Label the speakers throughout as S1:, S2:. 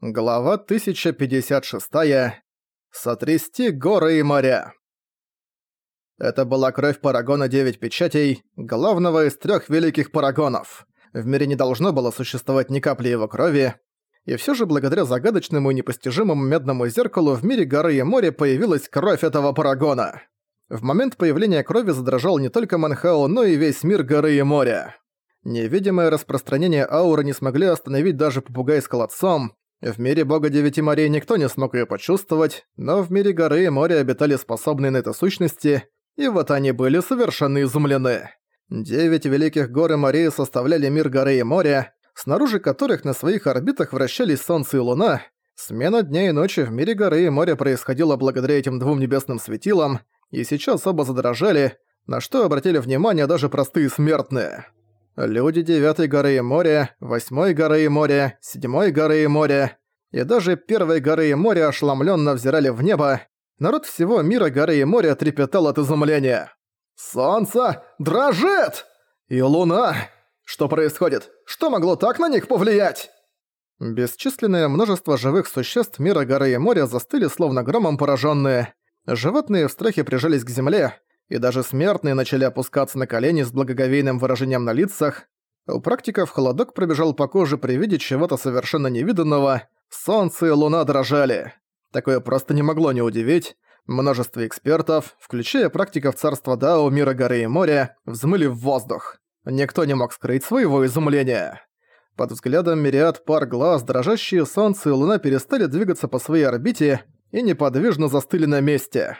S1: Глава 1056. Сотрясти горы и моря. Это была кровь Парагона Девять Печатей, главного из трех великих Парагонов. В мире не должно было существовать ни капли его крови, и все же благодаря загадочному и непостижимому медному зеркалу в мире горы и моря появилась кровь этого Парагона. В момент появления крови задрожал не только Манхао, но и весь мир горы и моря. Невидимое распространение ауры не смогли остановить даже попугай с колодцом, в мире бога девяти морей никто не смог её почувствовать, но в мире горы и моря обитали способные на это сущности, и вот они были совершенно изумлены. Девять великих гор и морей составляли мир горы и моря, снаружи которых на своих орбитах вращались Солнце и Луна. Смена дня и ночи в мире горы и моря происходила благодаря этим двум небесным светилам, и сейчас оба задрожали, на что обратили внимание даже простые смертные. Люди Девятой горы и моря, Восьмой горы и моря, Седьмой горы и моря и даже Первой горы и моря ошеломленно взирали в небо. Народ всего мира горы и моря трепетал от изумления. «Солнце дрожит! И луна! Что происходит? Что могло так на них повлиять?» Бесчисленное множество живых существ мира горы и моря застыли словно громом пораженные. Животные в страхе прижались к земле, и даже смертные начали опускаться на колени с благоговейным выражением на лицах. У практиков холодок пробежал по коже при виде чего-то совершенно невиданного. Солнце и луна дрожали. Такое просто не могло не удивить. Множество экспертов, включая практиков царства Дао, мира горы и моря, взмыли в воздух. Никто не мог скрыть своего изумления. Под взглядом мириад пар глаз дрожащие солнце и луна перестали двигаться по своей орбите и неподвижно застыли на месте.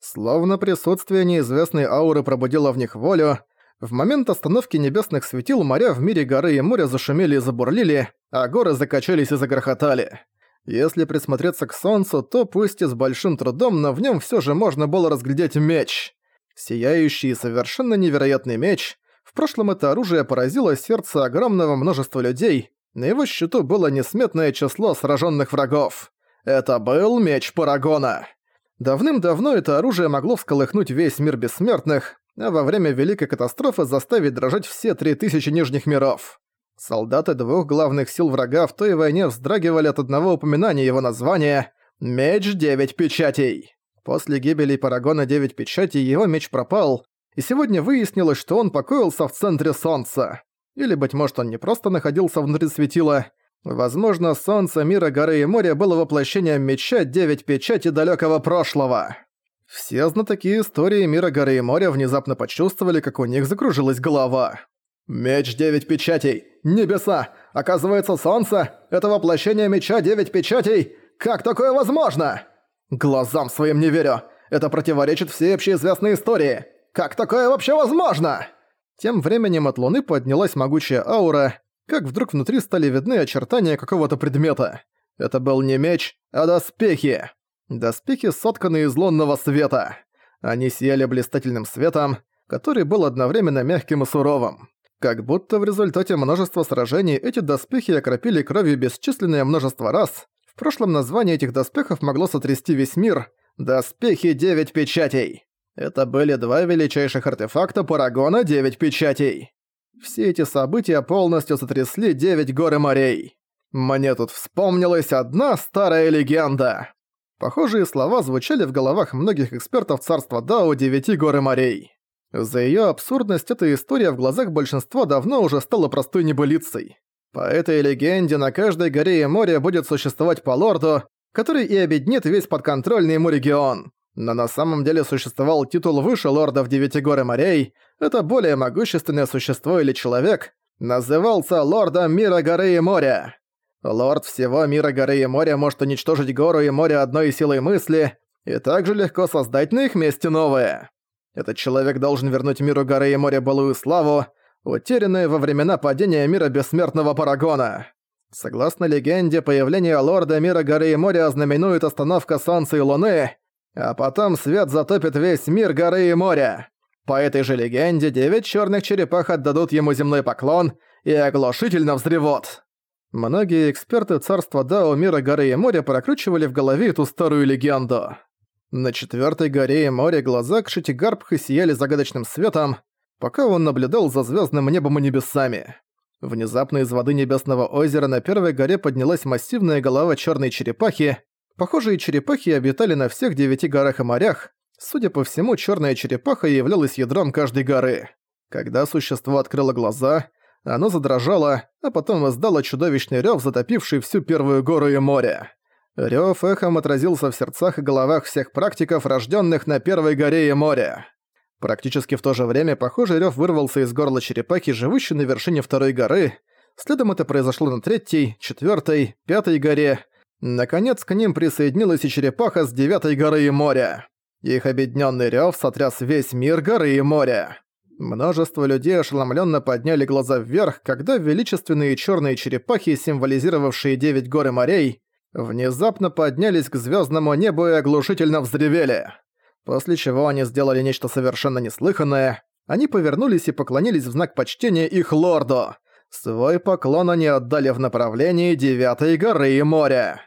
S1: Словно присутствие неизвестной ауры пробудило в них волю, в момент остановки небесных светил моря в мире горы и моря зашумели и забурлили, а горы закачались и загрохотали. Если присмотреться к солнцу, то пусть и с большим трудом, но в нем все же можно было разглядеть меч. Сияющий и совершенно невероятный меч. В прошлом это оружие поразило сердце огромного множества людей, на его счету было несметное число сраженных врагов. Это был меч Парагона. Давным-давно это оружие могло всколыхнуть весь мир бессмертных, а во время Великой Катастрофы заставить дрожать все три тысячи Нижних миров. Солдаты двух главных сил врага в той войне вздрагивали от одного упоминания его названия «Меч Девять Печатей». После гибели Парагона Девять Печатей его меч пропал, и сегодня выяснилось, что он покоился в центре Солнца. Или, быть может, он не просто находился внутри светила, Возможно, солнце мира горы и моря было воплощением меча девять печати далекого прошлого. Все знатоки истории мира горы и моря внезапно почувствовали, как у них закружилась голова. «Меч девять печатей! Небеса! Оказывается, солнце — это воплощение меча девять печатей! Как такое возможно?» «Глазам своим не верю! Это противоречит всей общеизвестной истории! Как такое вообще возможно?» Тем временем от Луны поднялась могучая аура, как вдруг внутри стали видны очертания какого-то предмета. Это был не меч, а доспехи. Доспехи сотканы из лунного света. Они сияли блистательным светом, который был одновременно мягким и суровым. Как будто в результате множества сражений эти доспехи окропили кровью бесчисленное множество раз. В прошлом название этих доспехов могло сотрясти весь мир. Доспехи Девять Печатей. Это были два величайших артефакта Парагона Девять Печатей. Все эти события полностью сотрясли девять гор и морей. Мне тут вспомнилась одна старая легенда. Похожие слова звучали в головах многих экспертов царства Дао Девяти гор и морей. За её абсурдность эта история в глазах большинства давно уже стала простой небылицей. По этой легенде на каждой горе и море будет существовать по лорду, который и объединит весь подконтрольный ему регион. Но на самом деле существовал титул выше лордов Девяти гор и морей, это более могущественное существо или человек, назывался лордом мира горы и моря. Лорд всего мира горы и моря может уничтожить гору и море одной силой мысли и также легко создать на их месте новое. Этот человек должен вернуть миру горы и моря былую славу, утерянную во времена падения мира бессмертного Парагона. Согласно легенде, появление лорда мира горы и моря ознаменует остановка Солнца и Луны, а потом свет затопит весь мир горы и моря. По этой же легенде, девять черных черепах отдадут ему земной поклон и оглушительно взревут. Многие эксперты царства Дао, мира горы и моря прокручивали в голове эту старую легенду. На четвертой горе и море глаза Кшитигарбха сияли загадочным светом, пока он наблюдал за звездным небом и небесами. Внезапно из воды Небесного озера на первой горе поднялась массивная голова черной черепахи. Похожие черепахи обитали на всех девяти горах и морях. Судя по всему, черная черепаха являлась ядром каждой горы. Когда существо открыло глаза, оно задрожало, а потом издало чудовищный рёв, затопивший всю первую гору и море. Рёв эхом отразился в сердцах и головах всех практиков, рождённых на первой горе и море. Практически в то же время похожий рёв вырвался из горла черепахи, живущей на вершине второй горы. Следом это произошло на третьей, четвёртой, пятой горе. Наконец к ним присоединилась и черепаха с девятой горы и моря. Их объединённый рёв сотряс весь мир горы и моря. Множество людей ошеломленно подняли глаза вверх, когда величественные черные черепахи, символизировавшие девять гор и морей, внезапно поднялись к звездному небу и оглушительно взревели. После чего они сделали нечто совершенно неслыханное. Они повернулись и поклонились в знак почтения их лорду. Свой поклон они отдали в направлении Девятой горы и моря.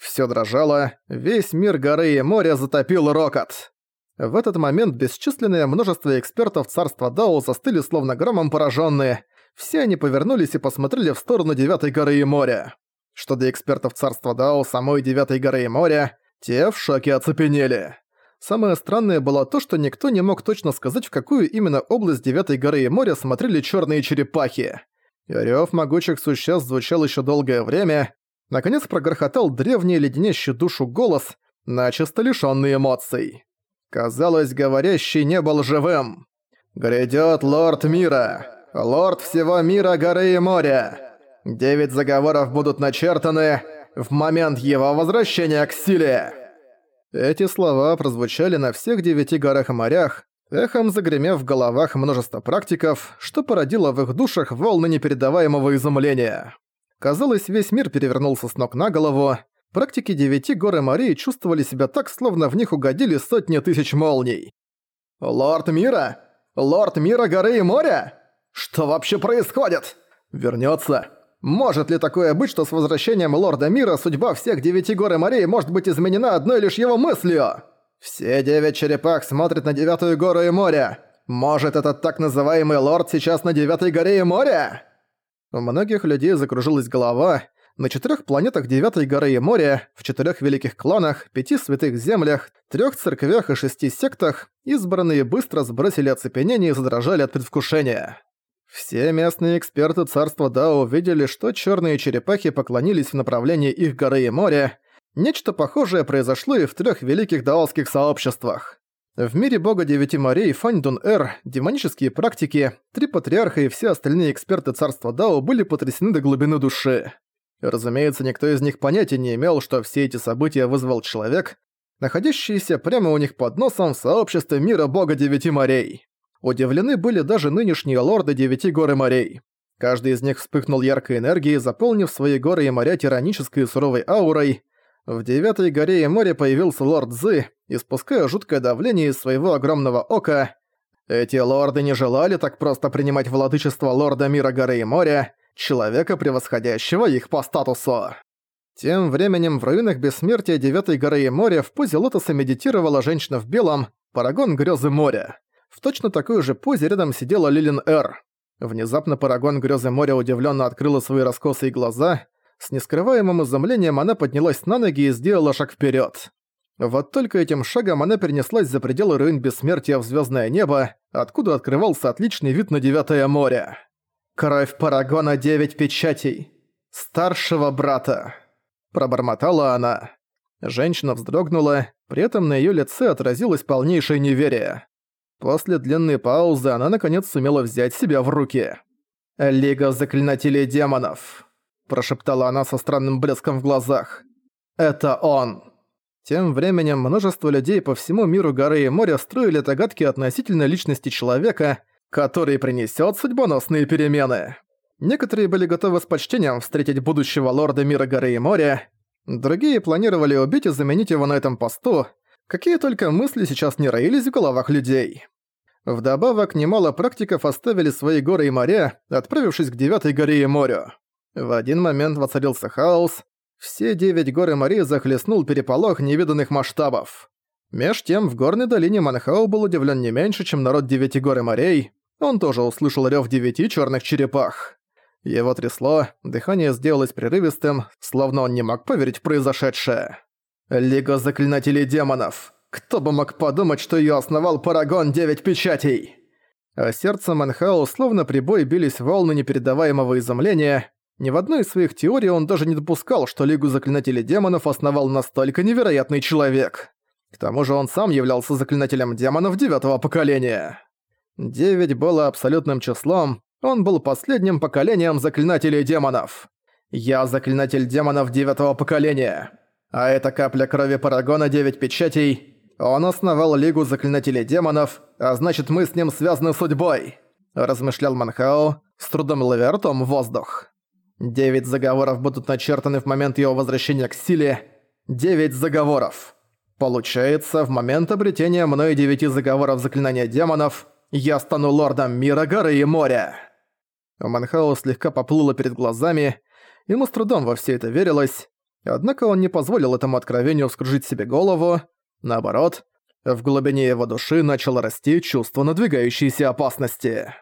S1: Всё дрожало, весь мир горы и моря затопил рокот. В этот момент бесчисленное множество экспертов царства Дао застыли словно громом пораженные. Все они повернулись и посмотрели в сторону Девятой горы и моря. Что до экспертов царства Дао самой Девятой горы и моря, те в шоке оцепенели. Самое странное было то, что никто не мог точно сказать, в какую именно область Девятой горы и моря смотрели черные черепахи. Рёв могучих существ звучал еще долгое время. Наконец прогрохотал древний леденящий душу голос, начисто лишённый эмоций. Казалось, говорящий не был живым. «Грядёт лорд мира! Лорд всего мира, горы и моря! Девять заговоров будут начертаны в момент его возвращения к силе!» Эти слова прозвучали на всех девяти горах и морях, эхом загремев в головах множество практиков, что породило в их душах волны непередаваемого изумления. Казалось, весь мир перевернулся с ног на голову, практики девяти гор и морей чувствовали себя так, словно в них угодили сотни тысяч молний. «Лорд мира? Лорд мира горы и моря? Что вообще происходит? Вернётся? Может ли такое быть, что с возвращением Лорда Мира судьба всех девяти гор и морей может быть изменена одной лишь его мыслью? Все девять черепах смотрят на девятую гору и море. Может, этот так называемый лорд сейчас на девятой горе и море? У многих людей закружилась голова. На четырех планетах девятой горы и моря, в четырех великих кланах, пяти святых землях, трех церквях и шести сектах избранные быстро сбросили оцепенение и задрожали от предвкушения. Все местные эксперты царства Дао увидели, что черные черепахи поклонились в направлении их горы и моря. Нечто похожее произошло и в трех великих даосских сообществах. В мире бога девяти морей Фаньдун-Эр, демонические практики, три патриарха и все остальные эксперты царства Дао были потрясены до глубины души. Разумеется, никто из них понятия не имел, что все эти события вызвал человек, находящийся прямо у них под носом в сообществе мира бога девяти морей. Удивлены были даже нынешние лорды девяти гор и морей. Каждый из них вспыхнул яркой энергией, заполнив свои горы и моря тиранической суровой аурой. В девятой горе и море появился лорд Зы, испуская жуткое давление из своего огромного ока. Эти лорды не желали так просто принимать владычество лорда мира горы и моря, человека, превосходящего их по статусу. Тем временем в руинах бессмертия Девятой горы и моря в позе лотоса медитировала женщина в белом, парагон грёзы моря. В точно такой же позе рядом сидела Лилин Эр. Внезапно Парагон Грёзы моря удивленно открыла свои раскосые глаза. С нескрываемым изумлением она поднялась на ноги и сделала шаг вперед. Вот только этим шагом она перенеслась за пределы руин бессмертия в звездное небо, откуда открывался отличный вид на Девятое море. «Кровь Парагона Девять Печатей! Старшего брата!» Пробормотала она. Женщина вздрогнула, при этом на её лице отразилось полнейшее неверие. После длинной паузы она наконец сумела взять себя в руки. «Лига заклинателей демонов», – прошептала она со странным блеском в глазах. «Это он». Тем временем множество людей по всему миру горы и моря строили догадки относительно личности человека, который принесет судьбоносные перемены. Некоторые были готовы с почтением встретить будущего лорда мира горы и моря, другие планировали убить и заменить его на этом посту, Какие только мысли сейчас не роились в головах людей. Вдобавок, немало практиков оставили свои горы и моря, отправившись к девятой горе и морю. В один момент воцарился хаос. Все девять гор и морей захлестнул переполох невиданных масштабов. Меж тем, в горной долине Манхау был удивлен не меньше, чем народ девяти гор и морей. Он тоже услышал рев девяти черных черепах. Его трясло, дыхание сделалось прерывистым, словно он не мог поверить в произошедшее. «Лига заклинателей демонов! Кто бы мог подумать, что её основал Парагон Девять Печатей!» А сердце Манхау словно прибой бились волны непередаваемого изумления. Ни в одной из своих теорий он даже не допускал, что Лигу Заклинателей Демонов основал настолько невероятный человек. К тому же он сам являлся заклинателем демонов девятого поколения. Девять было абсолютным числом, он был последним поколением заклинателей демонов. Я заклинатель демонов девятого поколения. А это капля крови Парагона Девять Печатей. Он основал Лигу Заклинателей Демонов, а значит мы с ним связаны судьбой. Размышлял Манхао, с трудом ловя ртом воздух. Девять заговоров будут начертаны в момент его возвращения к силе. Девять заговоров. Получается, в момент обретения мной девяти заговоров заклинания демонов, я стану лордом мира, горы и моря. Манхао слегка поплыло перед глазами, ему с трудом во все это верилось, однако он не позволил этому откровению вскружить себе голову, наоборот, в глубине его души начало расти чувство надвигающейся опасности.